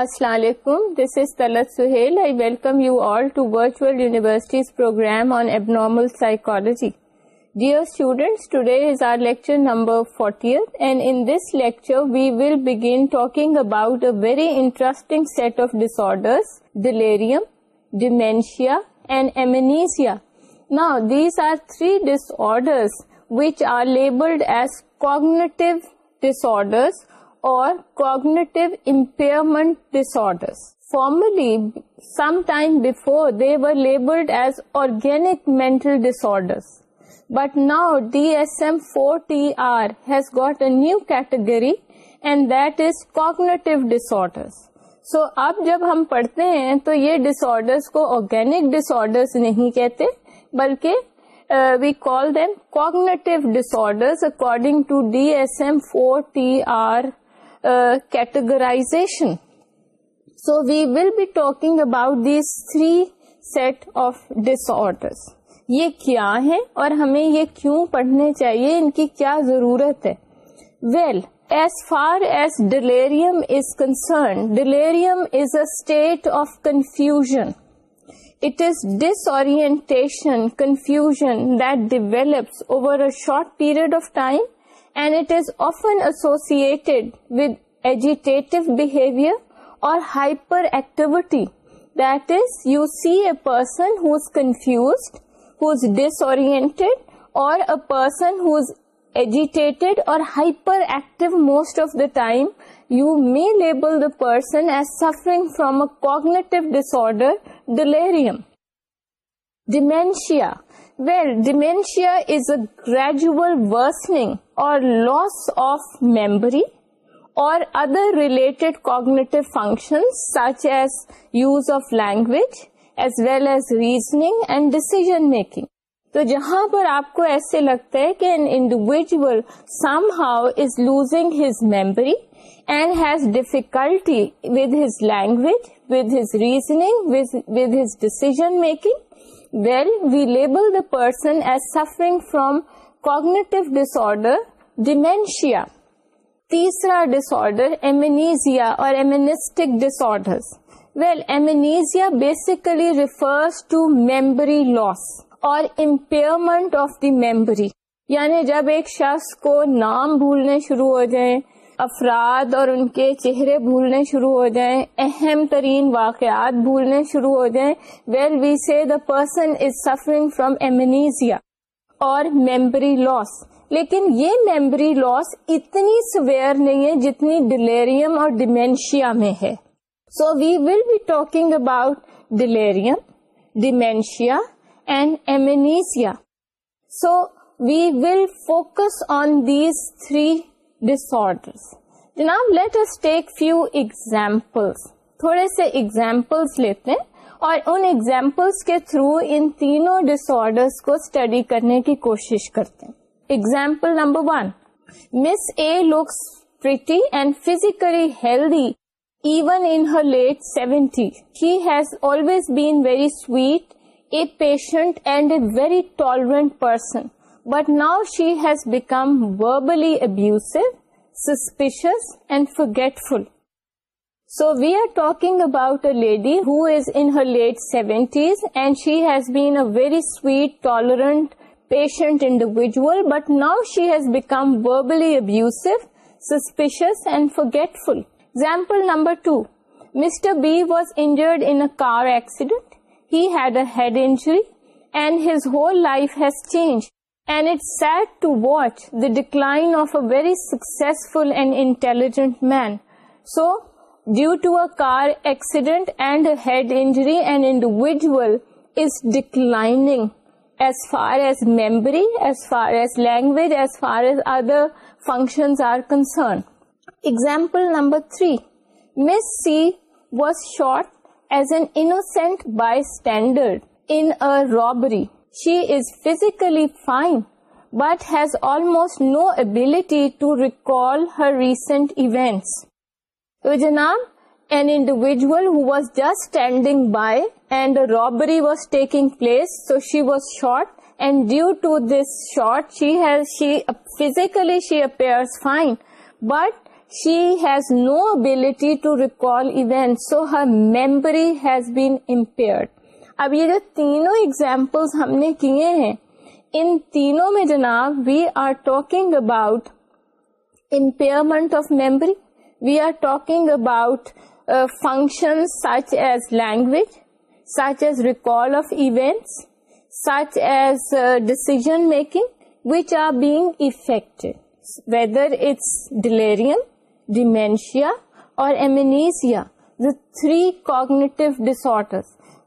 اسلام علیکم this is Talat سہیلکم you all to virtual یونیورسٹیزی dear is are lecture we will begin talking about very interest set of disorder delirium dementia and amnesia نا these are three disorders which are labelled as cognitive disorder or cognitive impairment this formerly some time before they were labelled as organic mental dis disorder but now D S M four T R has got a new category and that is cognitive dish disorder so اب جب ہم پڑھتے ہیں تو یہ disorders کو organic disorders نہیں کہتے بلکہ we call them cognitive disorder according to D S M forty R category so we will be talking about these three set of disorder یہ کیا ہے اور ہمیں یہ کیوں پڑھنے چاہیے ان کی کیا ضرورت ہے well as far as delirium is concern delirium is a state of confusion it is disorientation confusion that develops over a short period of time and it is often associated with agitative behavior or hyperactivity. That is, you see a person who is confused, who is disoriented, or a person who is agitated or hyperactive most of the time. You may label the person as suffering from a cognitive disorder, delirium. Dementia. Well, dementia is a gradual worsening اور loss of memory اور other related cognitive function such as use of language as well as reasoning and decision making تو جہاں پر آپ کو ایسے لگتا ہے کہ an individual somehow is losing his memory and has difficulty with his language with his reasoning with his decision making well we label the person as suffering from cognitive disorder dementia تیسرا disorder amnesia اور disorder well amnesia basically refers to memory loss اور impairment of the میمبری یعنی جب ایک شخص کو نام بھولنے شروع ہو جائیں افراد اور ان کے چہرے بھولنے شروع ہو جائیں اہم ترین واقعات بھولنے شروع ہو جائیں well we see the person is suffering from amnesia اور میمبری لاس لیکن یہ میمری لاس اتنی سویئر نہیں ہے جتنی ڈلیریم اور ڈیمینشیا میں ہے so we will be talking about delirium dementia and amnesia so we will focus on these three disorder جناب let us take few example تھوڑے سے ایگزامپل لیتے ہیں اور ان ایگزامپلس کے تھرو ان تینوں ڈس کو اسٹڈی کرنے کی کوشش کرتے ہیں Example number 1. Miss A looks pretty and physically healthy even in her late 70s. She has always been very sweet, a patient and a very tolerant person. But now she has become verbally abusive, suspicious and forgetful. So we are talking about a lady who is in her late 70s and she has been a very sweet, tolerant patient individual, but now she has become verbally abusive, suspicious and forgetful. Example number 2. Mr. B was injured in a car accident. He had a head injury and his whole life has changed. And it's sad to watch the decline of a very successful and intelligent man. So, due to a car accident and a head injury, an individual is declining as far as memory, as far as language, as far as other functions are concerned. Example number 3. Miss C was shot as an innocent bystander in a robbery. She is physically fine but has almost no ability to recall her recent events. So, Janab, and individual who was just standing by and robbery was taking place so she was shocked and due to this شارٹ she has she physically she appears fine but she has no ability to recall event so her memory has been impaired اب یہ جو تینوں example ہم نے کیے ہیں ان تینوں میں جناب we are talking about impairment of memory we are talking about functioning such as record of event such as deciding whether is delirium dementia اور ایمیزیا وی کوگنیٹو ڈسر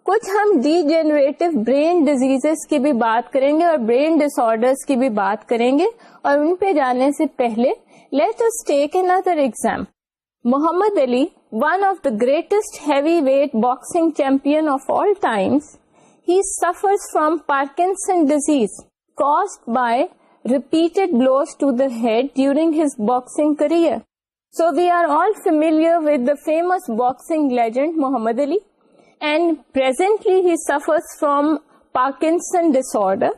کچھ ہم ڈی جنریٹ برین ڈیزیز کی بھی بات کریں گے اور brain ڈسر کی بھی بات کریں گے اور ان پہ جانے سے پہلے let take stack an Muhammad Ali one of the greatest heavyweight boxing champion of all times, he suffers from Parkinson's disease caused by repeated blows to the head during his boxing career. So we are all familiar with the famous boxing legend Muhammad Ali, and presently he suffers from Parkinson's disorder,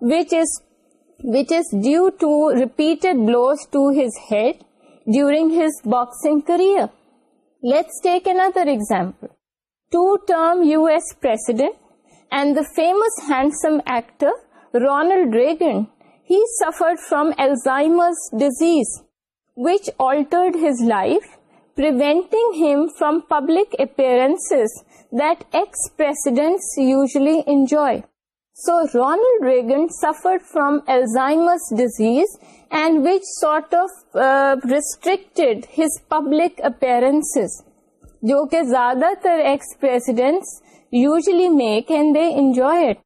which is due to repeated blows to his head during his boxing career. Let's take another example. Two-term US president and the famous handsome actor Ronald Reagan, he suffered from Alzheimer's disease, which altered his life, preventing him from public appearances that ex-presidents usually enjoy. So Reagan suffer from Alzheimer's disease and which sort of restrict his public appearance جو کہ زیادہ تر ex presidents usually make and they enjoy it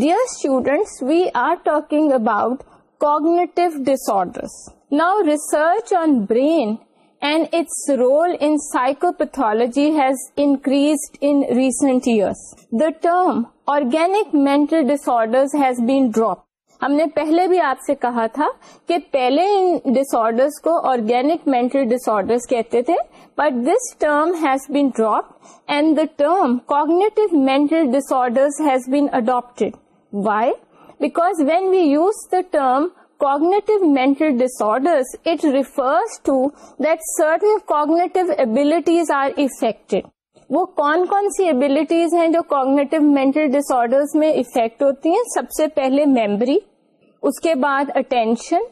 dear students we are talking about cognitive disorders now research on brain and its role in psychopathology has increased in recent years. The term organic mental disorders has been drop ہم نے پہلے بھی آپ سے کہا تھا کہ پہلے ان ڈس آرڈرس کو آرگینک مینٹل ڈس کہتے تھے but this term has been drop and the term cognitive mental dis has been adapted why because when we use the term cognitive mental disorders it refers to that certain cognitive abilities are affect وہ کون کون سی abilities ہیں جو cognitive mental disorder میں affect ہوتی ہیں سب سے پہلے میمری اس کے بعد اٹینشن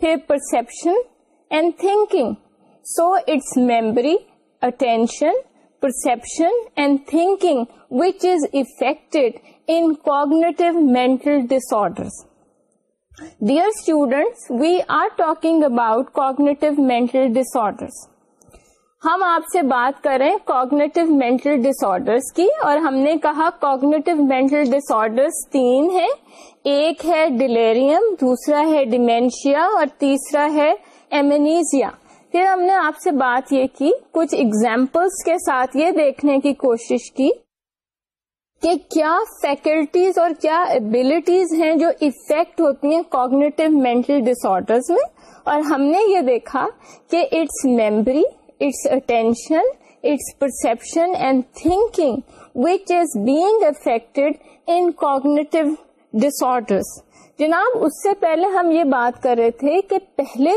پھر perception and thinking so it's memory attention perception and thinking which is affect in cognitive mental disorder dear students we are talking about cognitive mental disorders. ہم آپ سے بات کریں کوگنیٹو مینٹل ڈس کی اور ہم نے کہا کوگنیٹو مینٹل ڈسر تین ہے ایک ہے ڈیلییرم دوسرا ہے ڈیمینشیا اور تیسرا ہے ایمنیزیا پھر ہم نے آپ سے بات یہ کی کچھ ایگزامپلس کے ساتھ یہ دیکھنے کی کوشش کی کہ کیا فیکلٹیز اور کیا ابلیٹیز ہیں جو افیکٹ ہوتی ہیں کوگنیٹو مینٹل ڈس میں اور ہم نے یہ دیکھا کہ it's memory it's attention it's perception and thinking which is being affected in disorders جناب اس سے پہلے ہم یہ بات کر رہے تھے کہ پہلے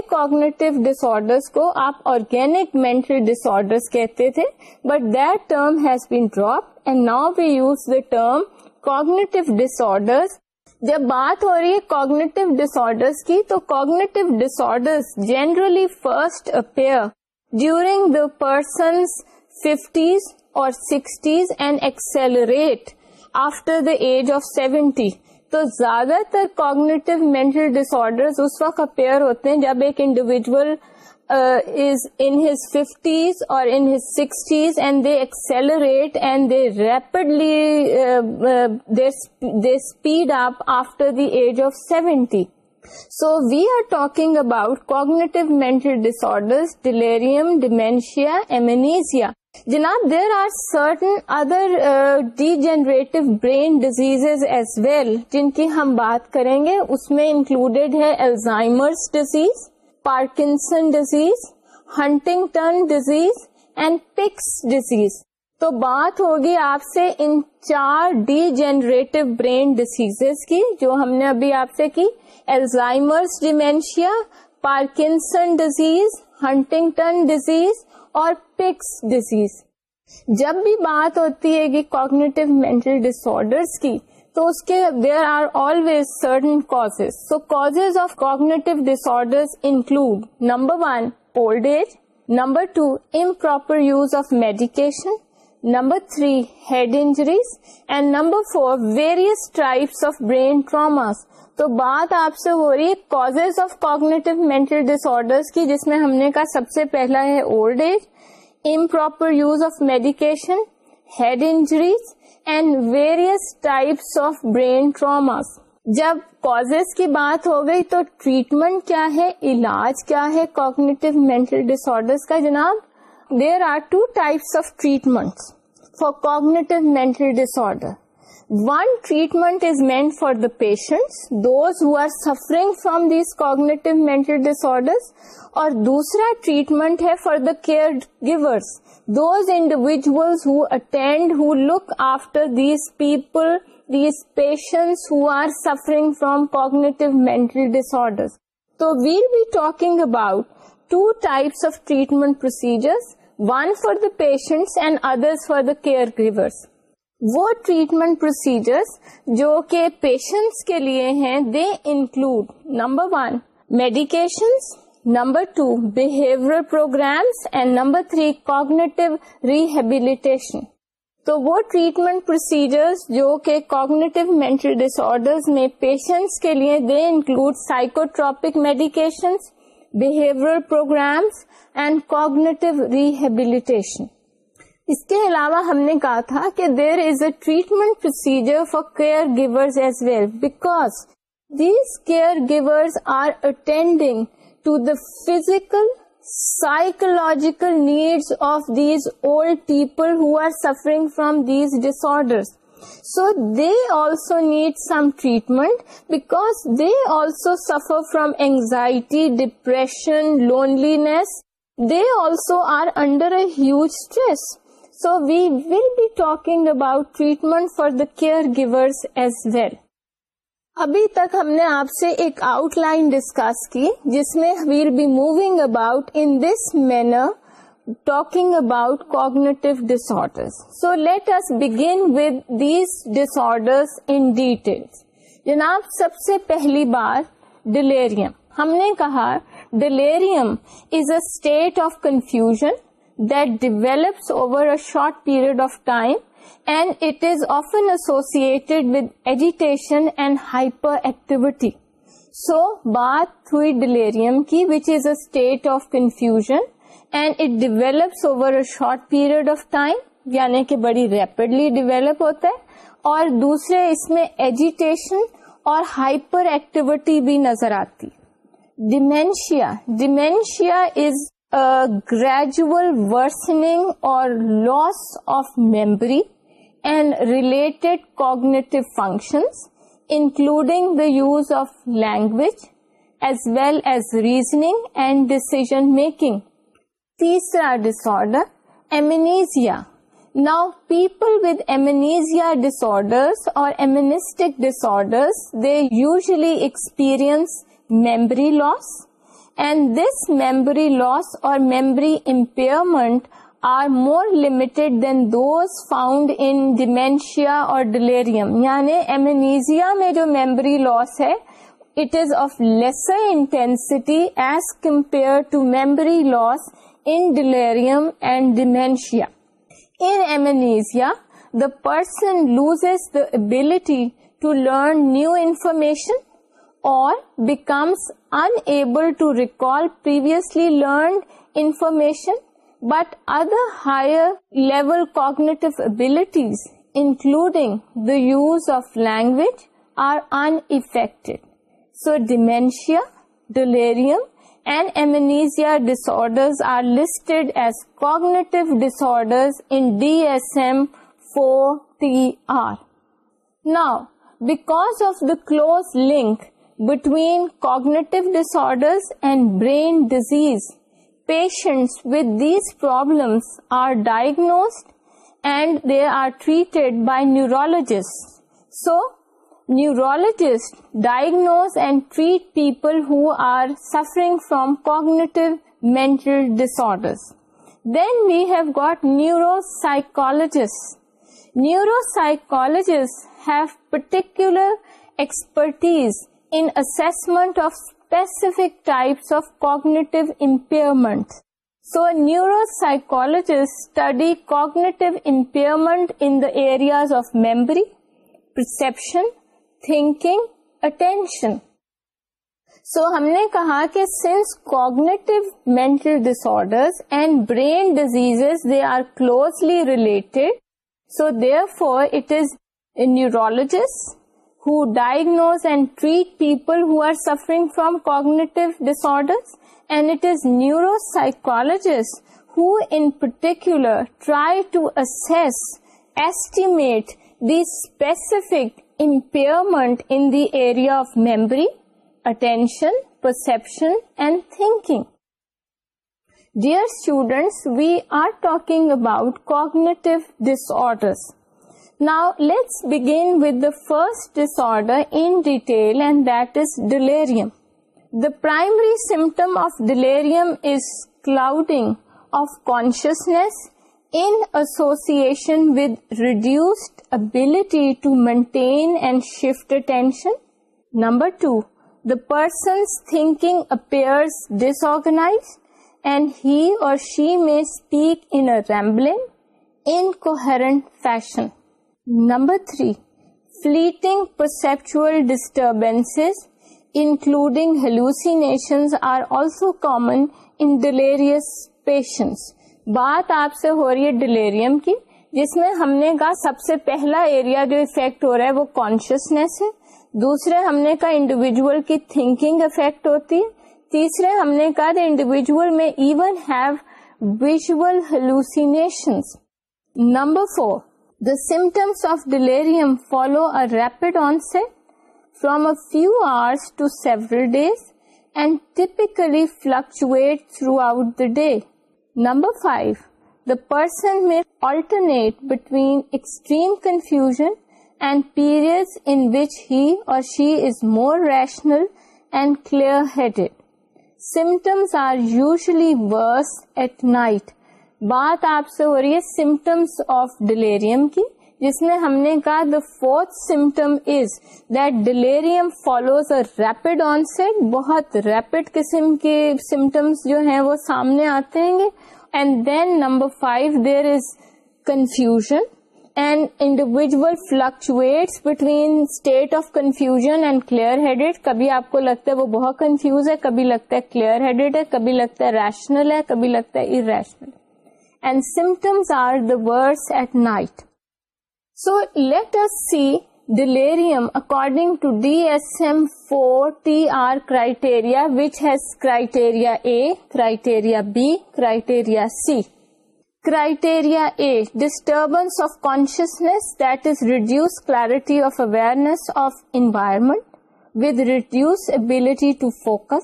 ڈس آرڈرس کو آپ آرگینک مینٹل ڈس آرڈرس کہتے تھے but that term has been drop now we use the term cognitive disorder جب بات ہو رہی ہے کوگنیٹو ڈس کی تو cognitive disorders generally first appear during the person fifties اور sixties and accelerate after the age of seventy تو زیادہ تر کوگنیٹو مینٹل ڈس آرڈر اس وقت اپیئر ہوتے ہیں جب ایک انڈیویجل ز ففٹیز اور in his sixties and they accelerate and they rapidly speed up after the age of seventy so we are talking about cognitive mental disorders delirium dementia amnesia جناب there are certain other degenerative brain disease as well جن کی ہم بات کریں گے اس میں included ہے Alzheimer's disease Parkinson disease hunting disease and Pick's disease تو بات ہوگی آپ سے ان چار ڈی جنریٹو برین ڈیسیز کی جو ہم نے ابھی آپ سے کی Alzheimer's dementia Parkinson disease hunting disease اور پکس ڈیزیز جب بھی بات ہوتی ہے کہ کوگنیٹو مینٹل ڈس کی تو اس کے there are always certain cause so cause of cognitive disorder include number one old age number two improper use of medication number three head injuries and number four various types of brain traumas تو بات آپ سے ہو رہی ہے cause of cognitive mental disorder کی جس میں ہم نے کہا سب سے پہلا ہے old age improper use of medication head injuries and various types of brain traumas جب کاز کی بات ہو گئی تو ٹریٹمنٹ کیا ہے علاج کیا ہے کوگنیٹو مینٹل ڈس آرڈر کا جناب there are two types of treatment for cognitive mental disorder one treatment is meant for the patients those who are suffering from these cognitive mental disorders اور دوسرا treatment ہے for the caregivers those individuals who attend who look after these people these patients who are suffering from cognitive mental disorders تو we'll be talking about two types of treatment procedures one for the patients and other for the caregivers وہ treatment procedures جو کہ patients کے لیے ہیں they include number one medications number two behaviour programmes and number three cognitive rehabilitation تو وہ treatment procedures جو کہ کوگنیٹو مینٹل ڈس آرڈر میں پیشنٹس کے لیے they include psychotropic medications behaviour programmes and cognitive rehabilitation اس کے علاوہ ہم نے کہا تھا کہ there is a treatment procedure for caregivers as well because these caregivers are attending to the physical psychological needs of these old people who are suffering from these ڈسر so they also need some treatment because they also suffer from anxiety depression loneliness they also are under a huge stress so we will be talking about treatment for the caregivers as well ابھی تک ہم نے آپ سے ایک out line discuss کی جس میں we'll be moving about in this manner talking about cognitive disorder so let us begin with these disorder in detail جناب سب سے پہلی بار ڈلیریم ہم نے کہا delirium is a state of confusion short period of time and often associated agitation and hyperactivity so بات ہوئی delirium of confuse and it develops over a short period of time یعنی کہ بڑی rapidly develop ہوتا ہے اور دوسرے اس میں ایجیٹیشن اور ہائپر ایکٹیویٹی بھی نظر آتی ڈیمینشیا ڈیمینشیا از گریجو ورسنگ اور loss of memory and related cognitive functions including the use of language as well as reasoning and decision making تیسرا disorder amnesia now people with amnesia disorder اور amnestic disorders they usually experience memory loss and this memory loss اور memory impairment are more limited than those found in dementia اور delirium یعنی amnesia میں جو میمبری لاس ہے it is of lesser intensity as compare to memory loss in delirium and dementia in amnesia the person loses the ability to learn new information or becomes unable to recall previously learned information, but other higher level cognitive abilities, including the use of language, are unaffected. So dementia, delirium, and amnesia disorders are listed as cognitive disorders in DSM-4 TR. Now, because of the close link between cognitive disorders and brain disease. Patients with these problems are diagnosed and they are treated by neurologists. So, neurologists diagnose and treat people who are suffering from cognitive mental disorders. Then we have got neuropsychologists. Neuropsychologists have particular expertise منٹ of specific type of cognitive impairment so neuropsychologists study cognitive impairment in the areas of memory perception thinking attention so ہم نے کہا کہ since cognitive mental disorders and brain disease they are closely related so therefore it is neurologist who diagnose and treat people who are suffering from cognitive disorders, and it is neuropsychologists who in particular try to assess, estimate the specific impairment in the area of memory, attention, perception and thinking. Dear students, we are talking about cognitive disorders. Now let's begin with the first disorder the primary symptom of delirium of consciousness and ability to maintain and shift attention number two the person thinking appear ڈسنا she may speak in can't fashion number three fleeting perceptual disturbance including ہیلوسی are also common in delirious patients بات آپ سے ہو رہی ہے delirium کی جس میں ہم نے کہا سب سے پہلا ایریا جو افیکٹ ہو رہا ہے وہ کانشیسنیس ہے دوسرے ہم نے کہا انڈیویجل کی تھنکنگ افیکٹ ہوتی ہے تیسرے ہم نے کہا تو انڈیویجل میں ایون ہیو ویژل ہیلوسی number four The symptoms of delirium follow a rapid onset from a few hours to several days and typically fluctuate throughout the day. Number 5. The person may alternate between extreme confusion and periods in which he or she is more rational and clear-headed. Symptoms are usually worse at night بات آپ سے ہو رہی ہے symptoms of delirium کی جس میں ہم نے کہا the fourth symptom is that delirium follows a rapid onset بہت ریپڈ قسم کے سمٹمس جو ہیں وہ سامنے آتے ہیں گے and then number five there is confusion and individual fluctuates between state of confusion and clear headed کبھی آپ کو لگتا ہے وہ بہت کنفیوز ہے کبھی لگتا ہے کلیئر ہیڈیڈ ہے کبھی لگتا ہے ریشنل ہے کبھی لگتا ہے irrational and symptoms are the worst at night. So let us see delirium according to DSM-4 TR criteria, which has criteria A, criteria B, criteria C. Criteria A, disturbance of consciousness, that is reduced clarity of awareness of environment with reduced ability to focus,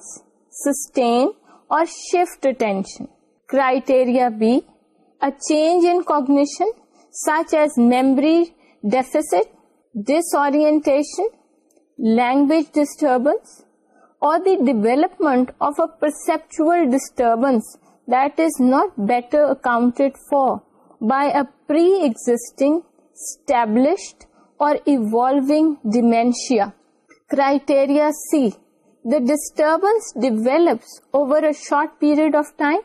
sustain or shift attention. Criteria B, a change in cognition such as memory deficit, disorientation, language disturbance, or the development of a perceptual disturbance that is not better accounted for by a pre-existing, established or evolving dementia. Criteria C. The disturbance develops over a short period of time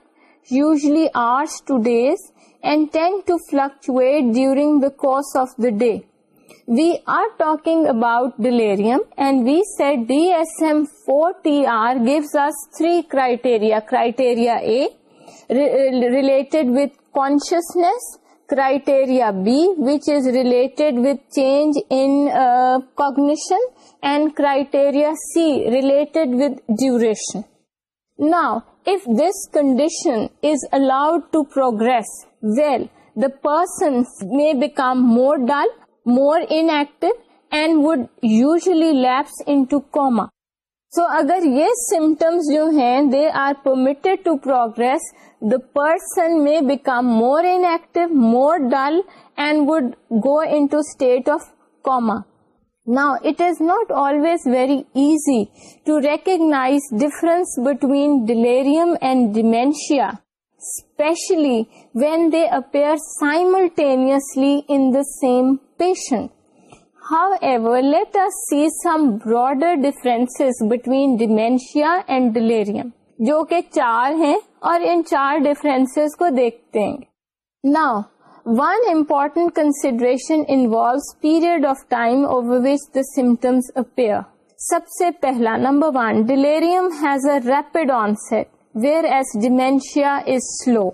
usually hours to days, and tend to fluctuate during the course of the day. We are talking about delirium, and we said DSM-4TR gives us three criteria. Criteria A, related with consciousness. Criteria B, which is related with change in uh, cognition. And criteria C, related with duration. Now, if this condition is allowed to progress well the person may become more dull more inactive and would usually lapse into coma so اگر یہ symptoms جو ہیں they are permitted to progress the person may become more inactive more dull and would go into state of coma Now, it is not always very easy to recognize difference between delirium and dementia, especially when they appear simultaneously in the same patient. However, let us see some broader differences between dementia and delirium. جو کہ چار ہیں اور ان چار difference کو دیکھتے ہیں نا one important consideration involves period of time over which the سے پہلا number one delirium has a rapid onset whereas dementia is slow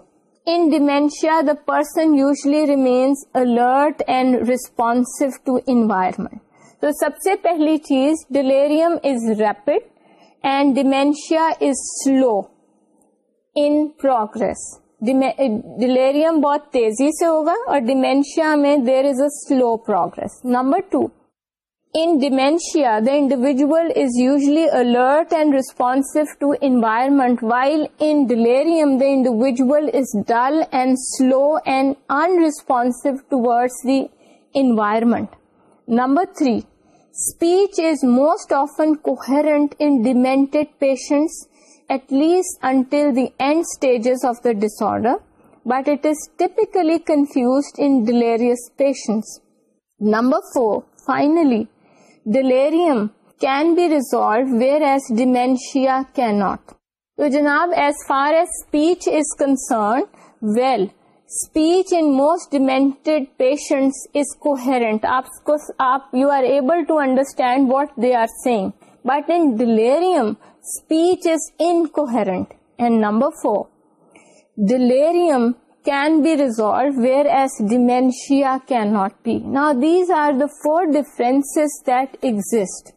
in dementia the person usually remains alert and response to environment تو سب سے پہلی چیز delirium is rapid and dementia is slow in progress delirium eh, بہت تیزی سے ہوگا اور ڈیمینشیا میں there is a slow progress number two in dementia the individual is usually alert and response environment while in delirium the individual is dull and slow and unresponsive toward the environment number three speech is most often coherent in demented patients at least until the end stages of the disorder, but it is typically confused in delirious patients. Number 4, finally, delirium can be resolved whereas dementia cannot. So, Janab, as far as speech is concerned, well, speech in most demented patients is coherent. You are able to understand what they are saying. But in delirium, Speech is incoherent. And number 4, delirium can be resolved, whereas dementia cannot be. Now, these are the 4 differences that exist.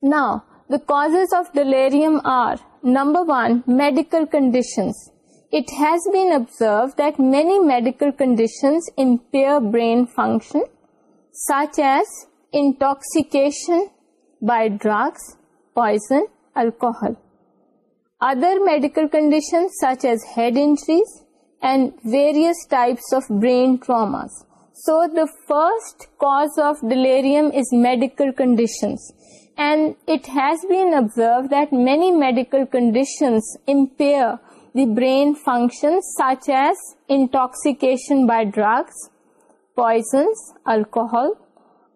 Now, the causes of delirium are, number 1, medical conditions. It has been observed that many medical conditions impair brain function, such as intoxication by drugs, poison, alcohol. Other medical conditions such as head injuries and various types of brain traumas. So the first cause of delirium is medical conditions, and it has been observed that many medical conditions impair the brain functions such as intoxication by drugs, poisons, alcohol.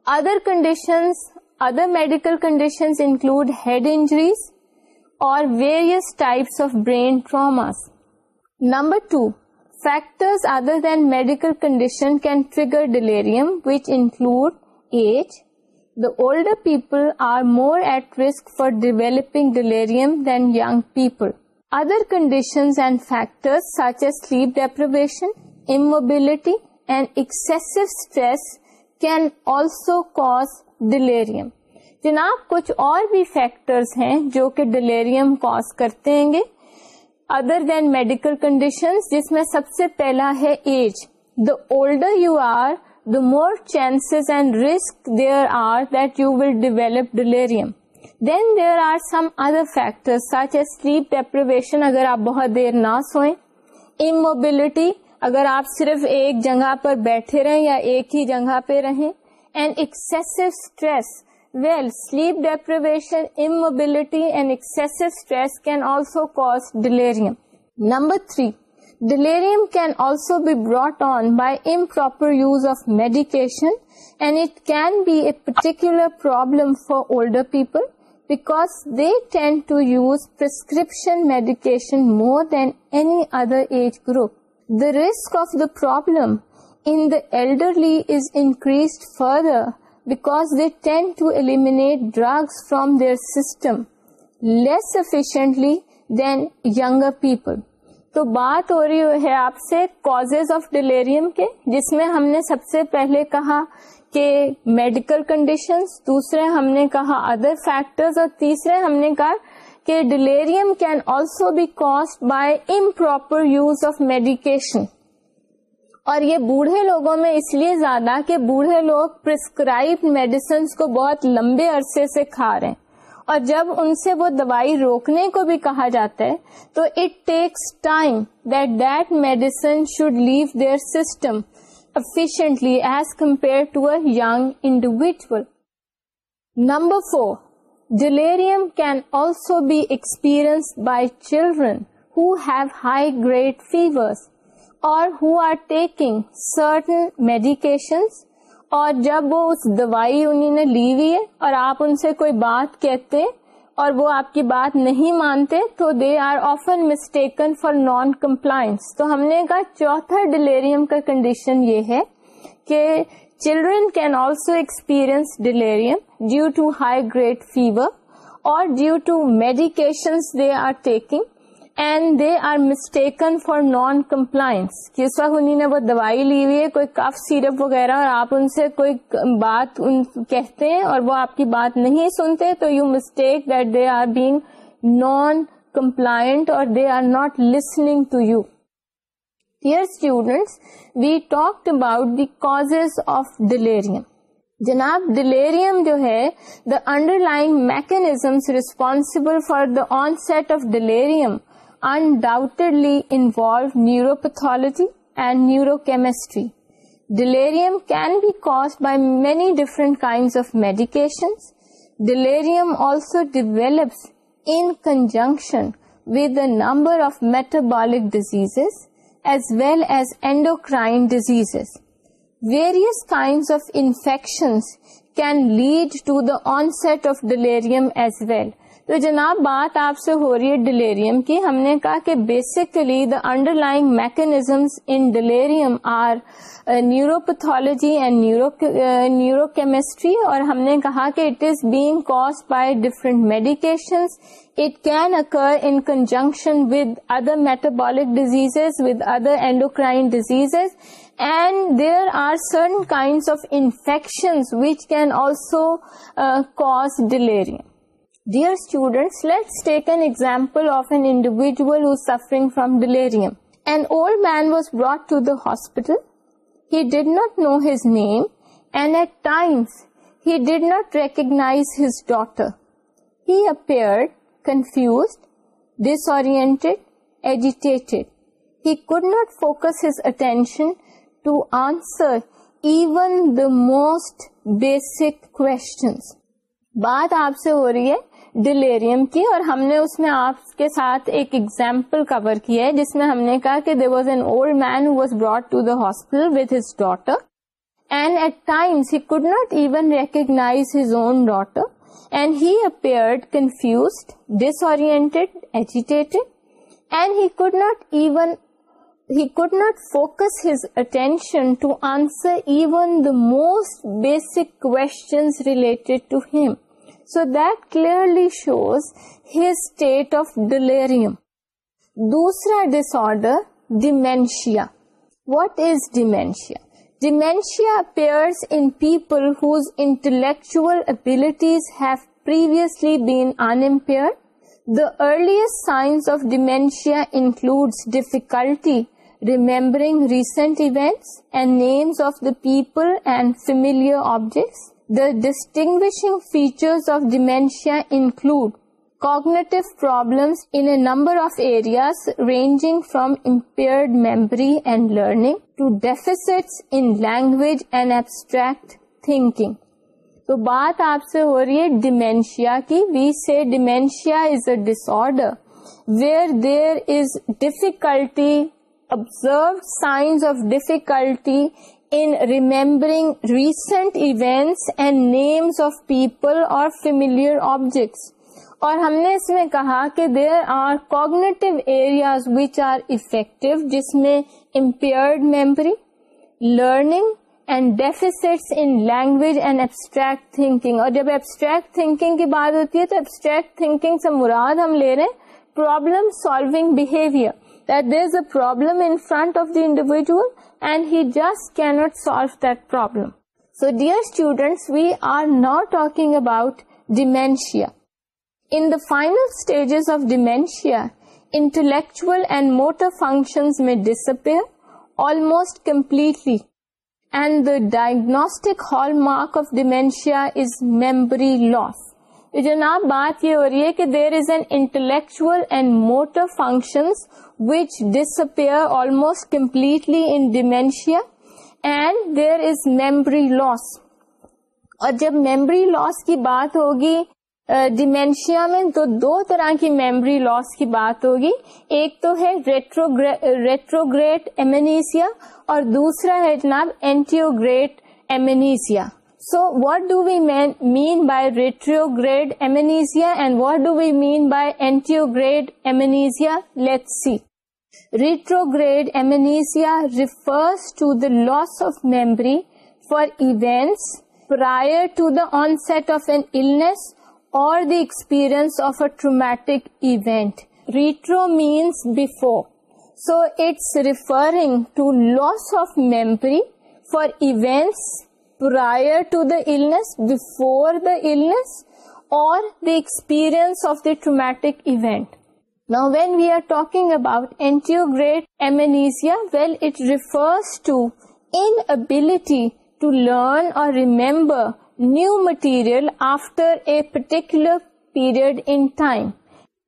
Other conditions other medical conditions include head injuries or various types of brain traumas. Number 2, factors other than medical condition can trigger delirium, which include age. The older people are more at risk for developing delirium than young people. Other conditions and factors such as sleep deprivation, immobility, and excessive stress can also cause delirium جناب کچھ اور بھی factors ہیں جو کہ delirium condition جس میں سب سے پہلا ہے age the older you are the more chance and risk there are that you will develop delirium then there are some other factor such sleep deprivation اگر آپ بہت دیر نہ سوئیں اموبلٹی اگر آپ صرف ایک جگہ پر بیٹھے رہیں یا ایک ہی جگہ پہ رہیں brought on by improper use of medication and it can be a particular problem for older people because they tend to use prescription medication more than any other age group the risk of the problem in the elderly is increased further because they tend to eliminate drugs from their system less efficiently than younger people. تو بات ہو رہی ہے آپ سے causes of delirium کے جس میں ہم نے سب سے پہلے کہا کہ میڈیکل کنڈیشنز دوسرے ہم نے کہا ادر فیکٹرز اور تیسرے ہم نے کہا کہ delirium can also be caused by improper use of medication اور یہ بوڑھے لوگوں میں اس لیے زیادہ کہ بوڑھے لوگ پرسکرائب میڈیسنس کو بہت لمبے عرصے سے کھا رہے ہیں اور جب ان سے وہ دوائی روکنے کو بھی کہا جاتا ہے تو it takes time that that medicine should leave their system efficiently as compare to a young individual number four delirium can also be experience by children who have high grade fevers who are taking certain medications اور جب وہ اس دوائی انہیں نے لی ہوئی ہے اور آپ ان سے کوئی بات کہتے اور وہ آپ کی بات نہیں مانتے تو they are often mistaken for non compliance تو ہم نے کہا چوتھا ڈیلیریم کا کنڈیشن یہ ہے کہ children can also experience delirium due to high grade fever اور due to medication they are taking and they are mistaken for non compliance کس وقت انہیں وہ دوائی لی ہوئی ہے کوئی کف سیرپ وغیرہ اور آپ ان سے کوئی بات کہتے ہیں اور وہ آپ کی بات نہیں سنتے تو you mistake that they are being non compliant اور they are not listening to you dear students we talked about the cause of delirium جناب ڈلیریم جو ہے the underlying mechanisms responsible for the onset of delirium undoubtedly involve neuropathology and neurochemistry. Delirium can be caused by many different kinds of medications. Delirium also develops in conjunction with a number of metabolic diseases as well as endocrine diseases. Various kinds of infections can lead to the onset of delirium as well. تو جناب بات آپ سے ہو رہی ہے delirium کی ہم نے کہا کہ basically the underlying mechanisms in delirium are neuropathology and neurochemistry اور ہم نے کہا کہ it is being cause by different medications it can occur in conjunction with other metabolic disease with other endocrine disease and are are kinds of of infections which can also cause delirium dear students let an example old man was brought not know his name recognized confused disoriented ایجوٹی could not focus his attention to answer even the most basic سے ہو رہی ہے delirium کی اور ہم نے اس میں آپ کے ساتھ ایک ایگزامپل کور کیا ہے جس میں ہم نے کہا کہ there was an old man was brought to the hospital with his daughter and at time he could not even recognize his own daughter and he up confused ڈس اور he could not focus his attention to answer even the most basic him. So that clearly shows his state of delirium. Dusra disorder, dementia. What is dementia? Dementia appears in people whose intellectual abilities have previously been unimpaired. The earliest signs of dementia includes difficulty remembering recent events and names of the people and familiar objects, the dusting features of dementia include cognitive problem number of area ranging from impaired memory and learning to deficits in language and abstract thinking تو بات آپ سے ہو رہی ہے ڈیمینشیا کی we see dementia is a disorder where there is difficulty observe signs of difficulty remembering recent events and names of people اور familiar objects اور ہم نے اس میں کہا کہ there are cognitive areas which are affected جس میں impaired memory learning and deficits in language and abstract thinking اور جب ایبسٹریکٹ تھنکنگ کی بات ہوتی ہے تو ایبسٹریکٹ تھنکنگ سے مراد ہم لے رہے ہیں problem solving behaviour this a problem in front of the individual and he just can't solve that problem so dear students we are not talk about dementia in the final of dementia intellectual and motor functions may disappear almost completely and the diagnostic hallmark of dementia is memory loss جناب بات یہ ہو رہی ہے کہ there is an intellectual and motor functions which disappear almost almost completely in dementia and there is memory loss اور جب memory لاس کی بات ہوگی ڈیمینشیا uh, میں تو دو طرح کی میمری لاس کی بات ہوگی ایک تو ہے ریٹرو گریٹ اور دوسرا ہے جناب amnesia So what do we mean by retrograde amnesia and what do we mean by anterograde amnesia? Let's see. Retrograde amnesia refers to the loss of memory for events prior to the onset of an illness or the experience of a traumatic event. Retro means before. So it's referring to loss of memory for events prior to the illness, before the illness, or the experience of the traumatic event. Now, when we are talking about anteograde amnesia, well, it refers to inability to learn or remember new material after a particular period in time.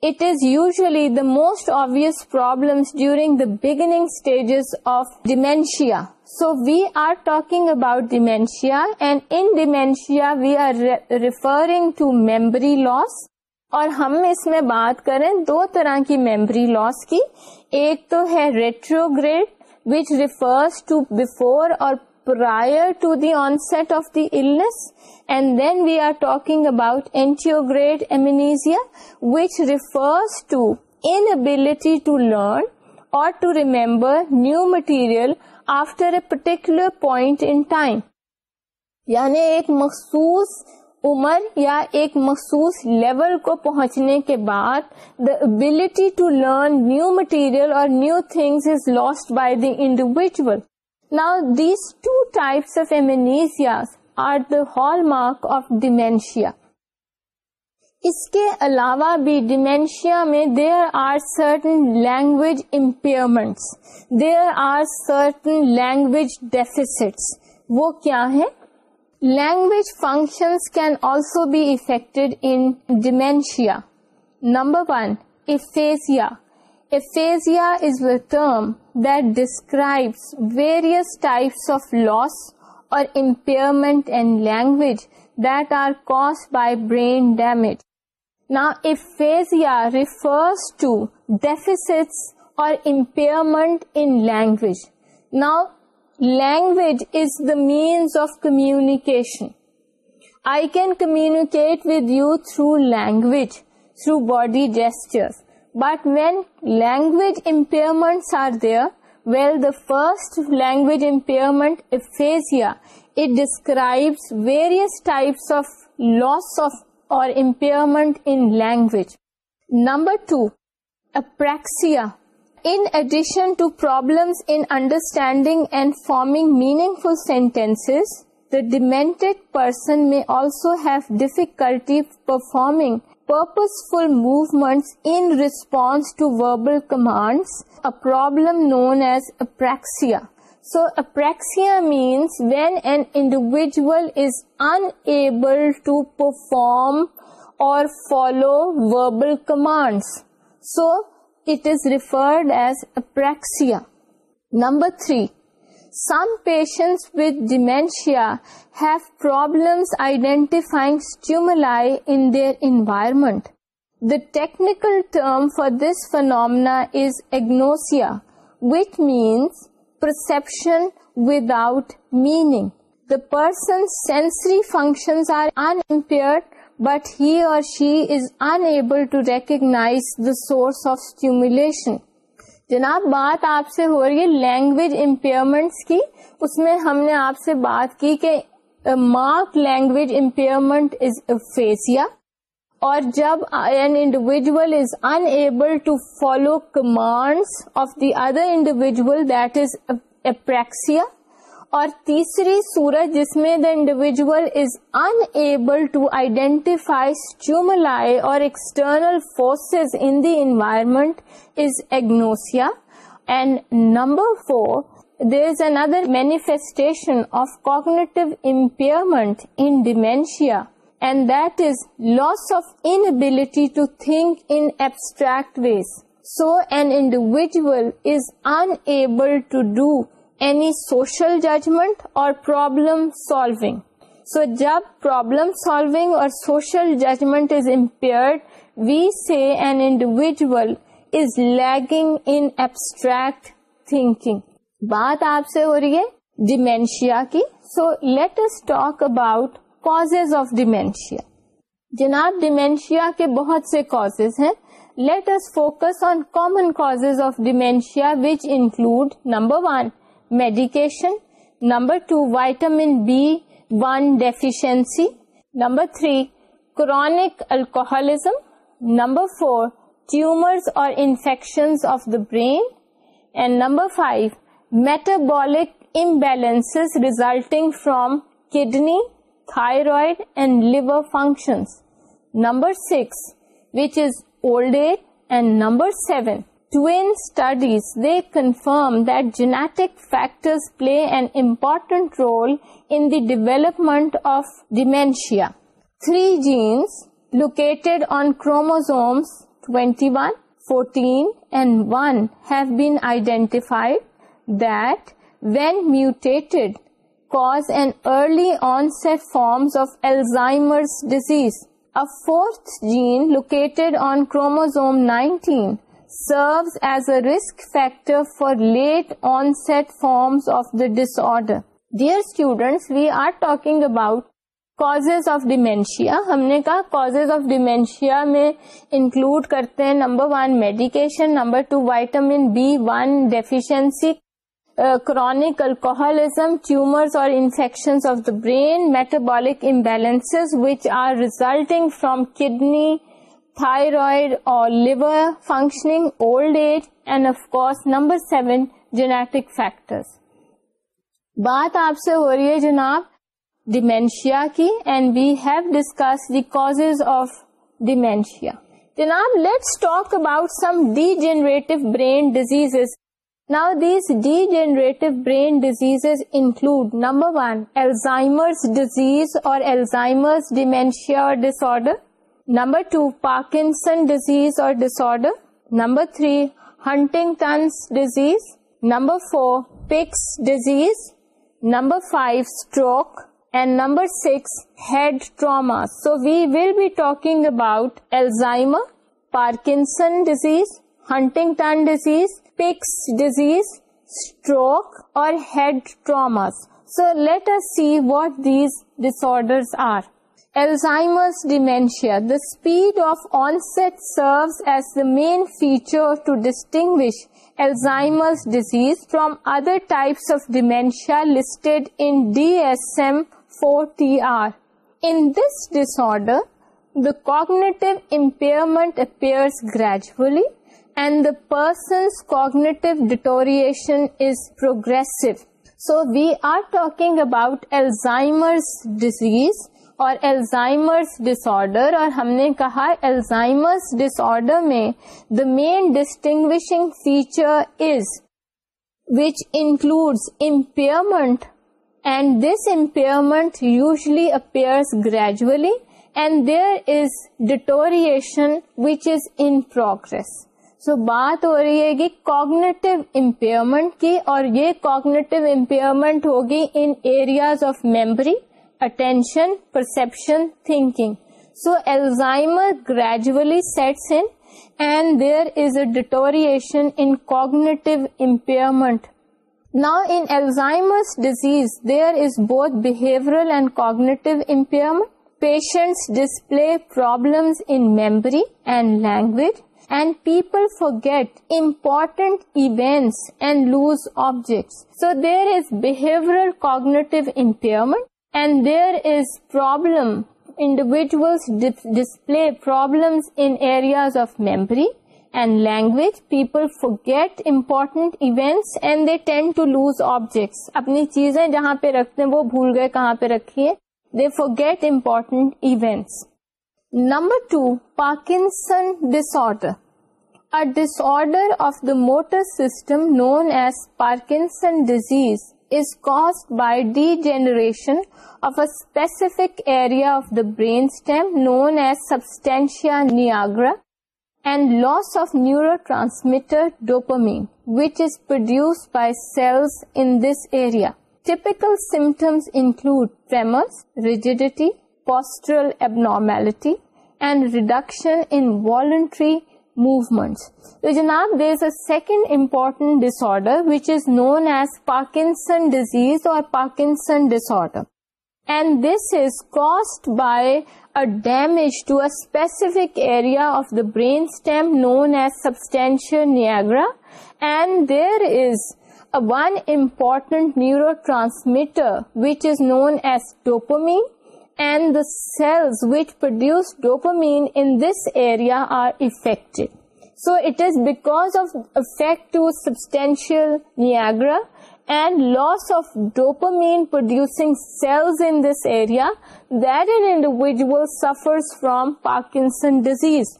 It is usually the most obvious problem during the beginning stages of dementia so we are talking about dementia and in dementia we are referring to memory loss اور ہم اس میں بات کریں دو طرح کی memory loss کی ایک تو ہے retrograde which refers to before اور prior to the onset of this and then we are talking اباؤٹریٹ amnesia one اور new material after a particular point یعنی ایک مخصوص عمر یا ایک مخصوص لیول کو پہنچنے کے بعد the ability to learn new material اور new things is loss by the individual Now these two types of amnesias are the hallmark of dementia. اس کے علاوہ بھی ڈیمینشیا میں there are certain language impairments there are certain language deficit وہ کیا ہے language functions can also be affected in dementia number one aphasia aphasia is the term describes various types of loss اور impairment in language there cause by brain damage نا aphasia refers to deficits اور impairment in language نا language is the means of communication I can کمیکیٹ with you through language through body gesture But when language impairments are there, well, the first language impairment, aphasia, it describes various types of loss of or impairment in language. Number 2, apraxia. In addition to problems in understanding and forming meaningful sentences, the demented person may also have difficulty performing purposeful movements in response to verbal commands, a problem known as apraxia. So apraxia means when an individual is unable to perform or follow verbal commands. So it is referred as apraxia. Number 3, some patients with dementia have problems identifying stimuli in their environment. The technical term for this phenomena is agnosia, which means perception without meaning. The person's sensory functions are unimpaired, but he or she is unable to recognize the source of stimulation. جناب بات آپ سے ہو رہی ہے language impairment کی اس میں ہم نے آپ سے بات کی کہ marked language impairment is aphasia اور جب an individual is unable to follow commands of the other individual that is apraxia اور تیسری صورت جس میں the individual is unable to identify stimuli اور external forces in the environment is agnosia and number four there is another manifestation of cognitive impairment in dementia and that is loss of inability to think in abstract ways so an individual is unable to do social judgment اور problem solving so جب problem solving اور social judgment is impaired we see an individual is lacking abstract thinking بات آپ سے ہو رہی ہے ڈیمینشیا کی so let us talk about causes of dementia جناب ڈیمینشیا کے بہت سے کاز ہیں let's focus on common causes of dementia which include number one medication. Number 2, vitamin B1 deficiency. Number 3, chronic alcoholism. Number 4, tumors or infections of the brain. And number 5, metabolic imbalances resulting from kidney, thyroid and liver functions. Number 6, which is old age, and number 7, twin studies, they confirm that genetic factors play an important role in the development of dementia. 3 genes located on chromosomes 21, 14 and 1 have been identified that, when mutated, cause an early onset forms of Alzheimer's disease. A 4th gene located on chromosome 19 serves as a risk factor for late onset form of the disorder dear students we are talking about cause of dementia ہم نے کہا cause of dementia میں include کرتے ہیں number one medication number two vitamin B one deficiency chronic alcoholism tumour اور infection of the brain metabolic imbalance which are resulting from kidney thyroid اور liver functioning old age and of course number seven genetic factors بات آپ سے ہو رہی ہے جناب dementia کی and we have discuss the cause of dementia جناب let's talk about some degenerative brain disease now these degenerative brain disease include number one Alzheimer's disease اور ایلزائمز ڈیمینشیا اور order Number 2, Parkinson's disease or disorder. Number 3, Huntington's disease. Number 4, Pick's disease. Number 5, stroke. And number 6, head trauma. So we will be talking about Alzheimer, Parkinson's disease, Huntington's disease, Pick's disease, stroke or head traumas. So let us see what these disorders are. Alzheimer's dementia. The speed of onset serves as the main feature to distinguish Alzheimer's disease from other types of dementia listed in DSM-4 TR. In this disorder, the cognitive impairment appears gradually and the person's cognitive deterioration is progressive. So we are talking about Alzheimer's disease اور Alzheimer's disorder اور ہم نے کہا Alzheimer's disorder میں the main dusting feature is which includes impairment and this impairment usually appear gradually and there is deterioration which is in progress so بات ہو رہی ہے کوگنیٹو امپیئرمنٹ کی اور یہ کوگنیٹو امپیئرمنٹ ہوگی in areas of memory attention, perception, thinking. So Alzheimer gradually sets in and there is a deterioration in cognitive impairment. Now in Alzheimer's disease, there is both behavioral and cognitive impairment. Patients display problems in memory and language, and people forget important events and lose objects. So there is behavioral cognitive impairment display problem of memory and language people forget important event and they tend to lose objects اپنی چیزیں جہاں پہ رکھتے وہ بھول گئے کہاں پہ رکھئے they forget important events number two Parkinson ڈسر a disorder of the motor system known as Parkinson disease dopamine which is produce by cells in this area typical symptoms include tremors rigidity postural abnormality and reduction in voluntary movements. So Janab, there is a second important disorder which is known as Parkinson's disease or Parkinson's disorder. And this is caused by a damage to a specific area of the brainstem known as substantia nigra. And there is one important neurotransmitter which is known as dopamine. And the cells which produce this in this area are affect so it is effect of affect substantial and and loss of producing producing cells in this area an individual suffers from Parkinson disease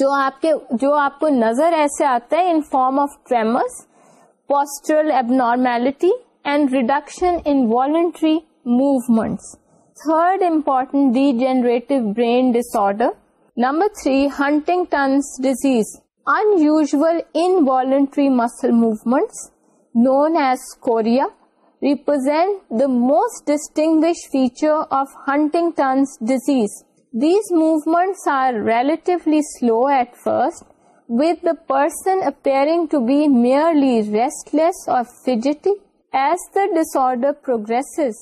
جو آپ کے جو آپ کو نظر ایسے آتا ہے in form of tremors postural abnormality and reduction in voluntary movements Third important degenerative brain disorder. Number 3, Huntington's disease. Unusual involuntary muscle movements, known as chorea, represent the most distinguished feature of Huntington's disease. These movements are relatively slow at first, with the person appearing to be merely restless or fidgety. As the disorder progresses,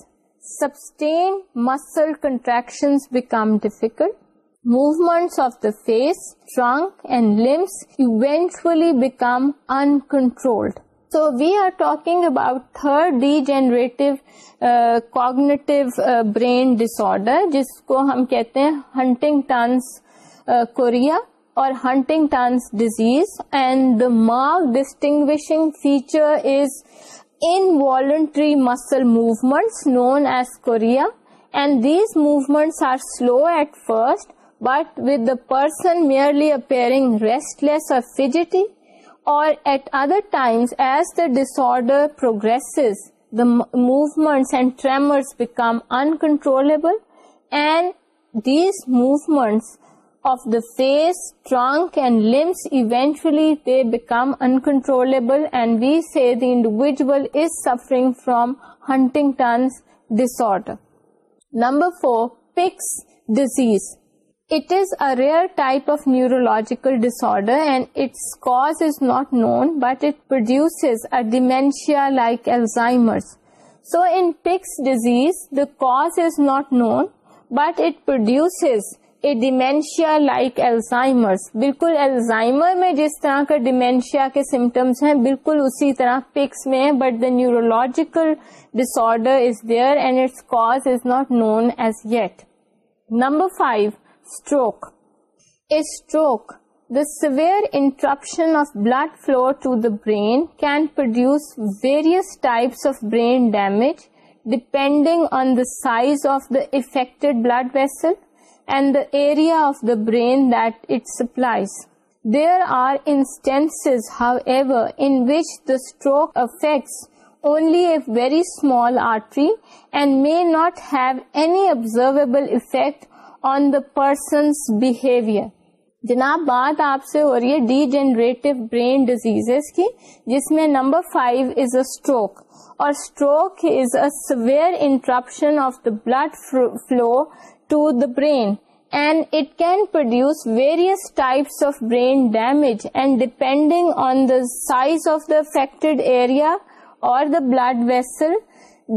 سبسٹین muscle contraction become difficult Movements of the face trunk and limbs eventually become become So we so we are talking about third degenerative cognitive brain جس کو ہم کہتے ہیں Huntington's chorea اور Huntington's disease and the mark distinguishing feature is involuntary muscle movements known as chorea, and these movements are slow at first, but with the person merely appearing restless or fidgety, or at other times as the disorder progresses, the movements and tremors become uncontrollable, and these movements of the face, trunk and limbs, eventually they become uncontrollable, and we say the individual is suffering from Huntington's disorder. Number 4, Pick's disease. It is a rare type of neurological disorder and its cause is not known, but it produces a dementia like Alzheimer's. So in Pick's disease, the cause is not known, but it produces a dementia like Alzheimer's بالکل Alzheimer میں جس طرح کا ڈیمینشیا کے symptoms ہیں بالکل اسی طرح پکس میں but the neurological disorder is there and its cause is not known as yet number five stroke a stroke the severe interruption of blood flow to the brain can produce various types of brain damage depending on the size of the affect blood vessel and area of the brain it supplies there are instance however in which the stroke affects only a very small artery and may not have any observable effect on the person's behaviour جناب بات آپ سے ہو رہی ہے degenerative brain disease کی جس میں number five is a stroke اور stroke is a severe interruption of the blood flow to the brain, and it can produce various types of brain damage, and depending on the size of the affected area or the blood vessel uh,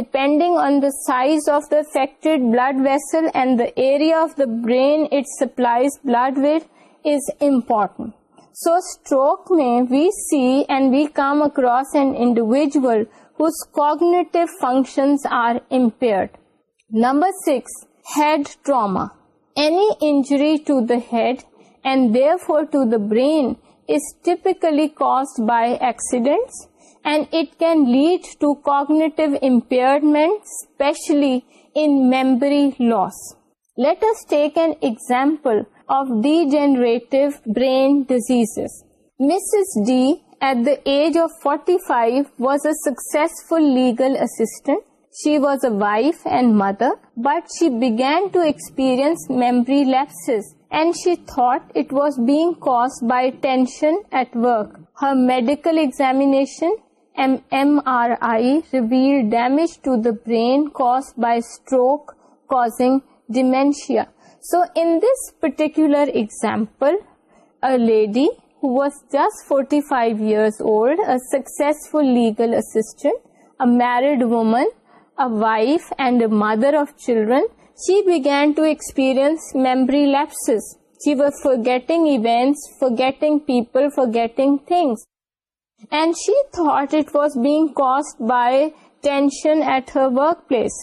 depending on the size of the affected blood vessel and the area of the brain it supplies blood with is important. So stroke mein we see and we come across an individual whose cognitive functions are impaired. Number 6, head trauma. Any injury to the head and therefore to the brain is typically caused by accidents, and it can lead to cognitive impairment, especially in memory loss. Let us take an example of degenerative brain diseases. Mrs. D, at the age of 45, was a successful legal assistant she was a wife and mother, but she began to experience memory lapses, and she thought it was being caused by tension at work. Her medical examination, MRI, revealed damage to the brain caused by stroke, causing dementia. So in this particular example, a lady who was just 45 years old, a successful legal assistant, a married woman a wife and a mother of children, she began to experience memory lapses. She was forgetting events, forgetting people, forgetting things. And she thought it was being caused by tension at her workplace.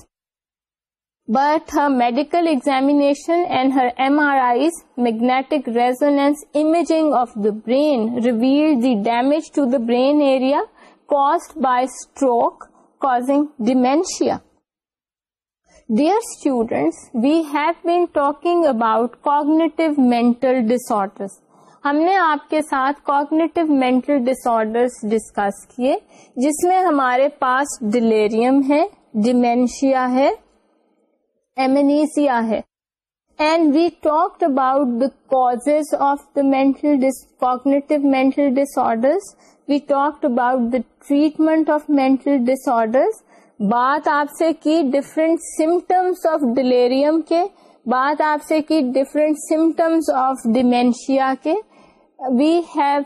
But her medical examination and her MRIs, magnetic resonance imaging of the brain, revealed the damage to the brain area caused by stroke dementia dear students we have been talking about cognitive mental disorders. ہم نے آپ کے ساتھ cognitive mental disorders discuss کیے جس میں ہمارے پاس delirium ہے ڈیمینشیا ہے ایمنیسیا ہے and we talk about the cause of the mental cognitive mental disorders we talk about the treatment of mental disorder بات آپ سے کی ڈفرینٹ سمٹمس آف ڈلیریم کے بات آپ سے کی ڈفرینٹ سمٹمس آف ڈیمینشیا کے we have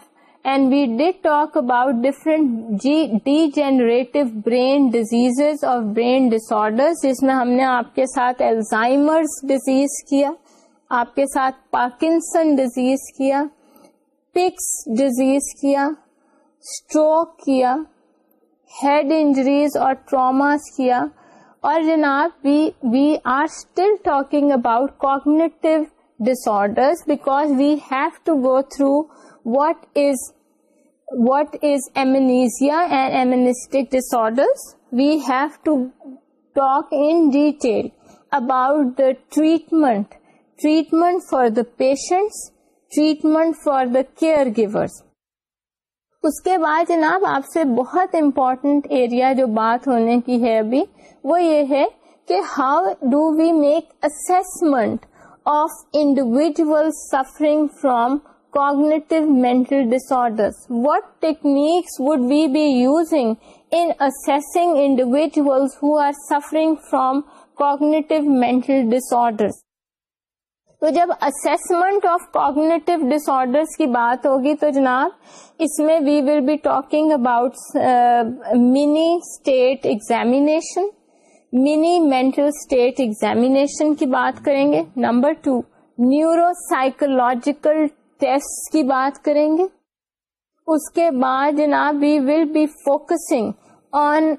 and we did talk about different degenerative brain disease of brain dish disorder جس میں ہم نے آپ کے ساتھ الزائمر ڈیزیز کیا آپ کے ساتھ پارکنسن ڈیزیز کیا پکس ڈیزیز کیا اسٹروک کیا ہیڈ انجریز اور ٹراماز کیا اور جناب we are still talking about cognitive dish because we have to go through what is what is amnesia and amnestic dish disorders we have to talk in detail about the treatment treatment for the patients treatment for the caregivers اس کے بعد جناب آپ سے بہت important area جو بات ہونے کی ہے ابھی وہ یہ ہے کہ how do we make assessment of individual suffering from mental disorder what techniques would we be using assessing individuals who are suffering from cognitive mental disorders تو جب assessment of cognitive disorder کی بات ہوگی تو جناب اس میں we will be talking about mini state examination mini mental state examination کی بات کریں گے number two neuropsychological test کی بات کریں گے اس کے بعد جناب we will be focusing on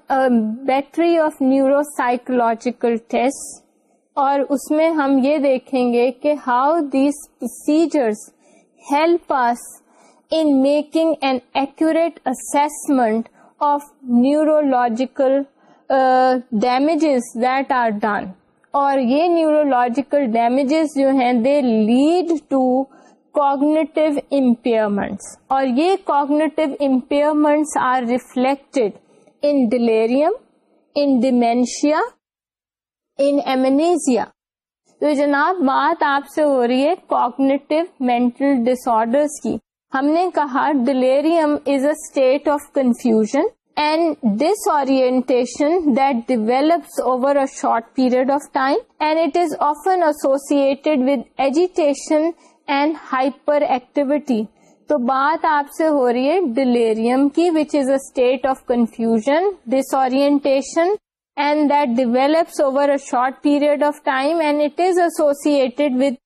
battery of neuropsychological test اور اس میں ہم یہ دیکھیں گے کہ how these procedures help us in making an exact assessment of neurological damages that are done اور یہ نیورولوجیکل ڈیمیجز جو ہیں they lead to cognitive impairments اور یہ cognitive impairments are reflected in delirium in dementia in amnesia تو جناب بات آپ سے ہو رہی ہے کوگنیٹو مینٹل ڈس آرڈر کی ہم نے کہا delirium is a state of confusion and ڈس اور that develops over short period of time and it is often associated with agitation and hyperactivity تو بات آپ سے ہو رہی ہے ڈلیریم کی which is a state of confusion dish disorientation and that develops over a short period of time and it is associated with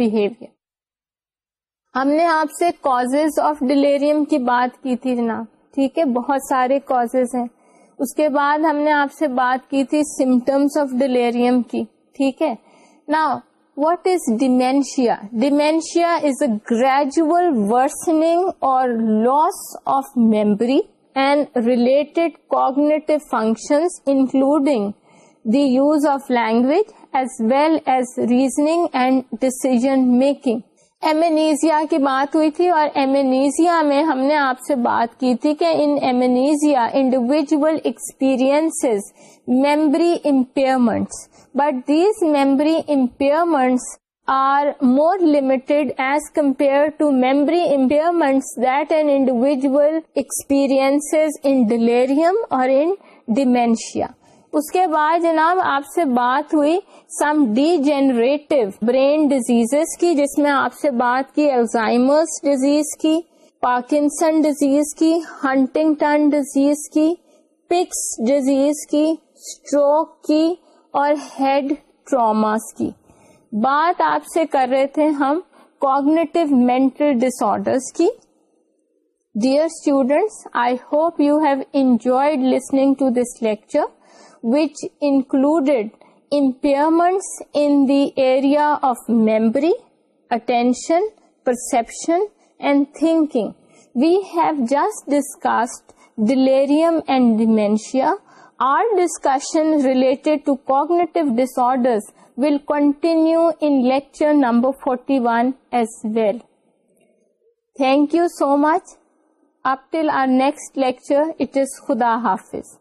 behavior. ہم نے آپ سے کاز آف ڈیلیریم کی بات کی تھی جناب ٹھیک ہے بہت سارے کازیز ہیں اس کے بعد ہم نے آپ سے بات کی تھی سمٹمس آف ڈیلیریم کی ٹھیک ہے نا what is dementia dementia is a gradual worsening اور loss of memory related cognitive function including the use of language as well as reasoning and decision making amnesia کی بات ہوئی تھی اور ایمینیزیا میں ہم نے آپ سے بات کی تھی کہ in amnesia individual experience memory impairments but these memory impairments are more limited as compare to memory individual experience in delirium اور ان ڈیمینشیا اس کے بعد جناب آپ سے بات ہوئی some degenerative brain disease کی جس میں آپ سے بات کی الزائمس ڈیزیز کی پارکنسن ڈیزیز کی ہنٹنگ ڈیزیز کی پکس ڈیزیز کی اسٹروک کی اور ہیڈ ٹراماس کی بات آپ سے کر رہے تھے ہم کوگنیٹو مینٹل ڈس کی dear students I hope you have enjoyed listening to this lecture which included impairments in the area of memory attention perception and thinking we have just discussed delirium and dementia our discussion related to cognitive dish disorder we'll continue in lecture number forty one as well thank you so much اپل our next lecture it is خدا حافظ